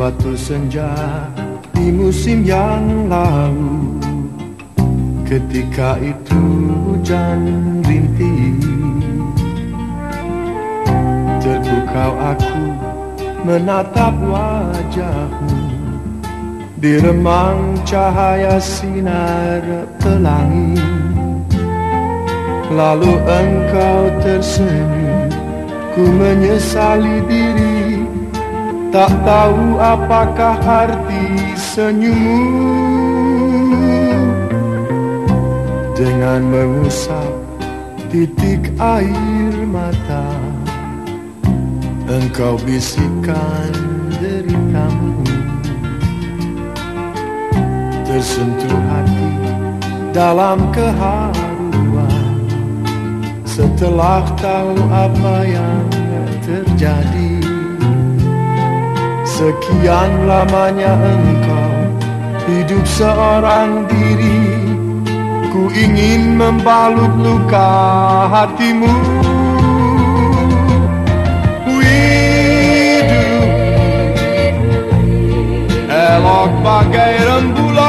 suatu senja di musim yang lalu. Ketika itu hujan rintik. Terpukau aku menatap wajahmu. Di remang cahaya sinar pelangi. Lalu engkau tersenyum Ku menyesali diri Tak tahu apakah arti senyummu. Dengan mengusap titik air mata Engkau bisikan deritamu. Tersentuh hati dalam keharuan. Setelah tahu apa yang terjadi Sekian lamanya engkau hidup seorang diri. Ku ingin membalut luka hatimu. Widu Elok bagai rembulan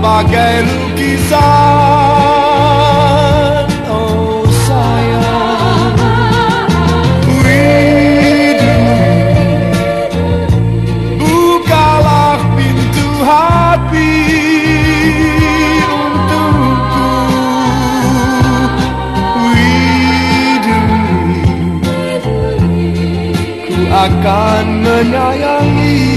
Bagai lukisan. Oh sayang. Widu Bukalah pintu hati untukku. Widu Ku akan menyayangi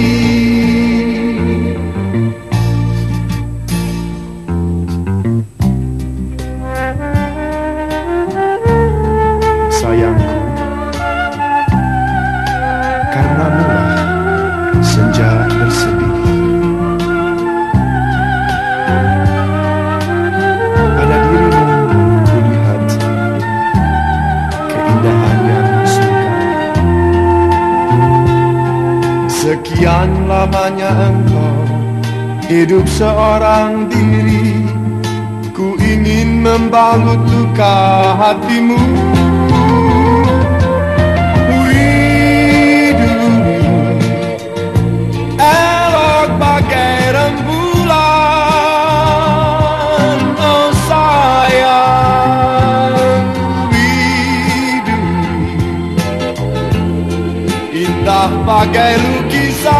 Sekian lamanya engkau Hidup seorang diri. Ku ingin membalut luka hatimu bagai lukisan.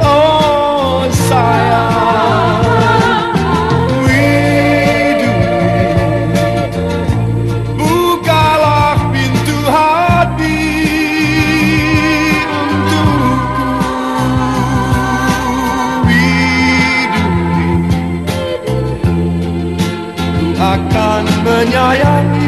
Oh sayang. Widuri Bukalah pintu hati Untukku. Widuri aku akan menyayangi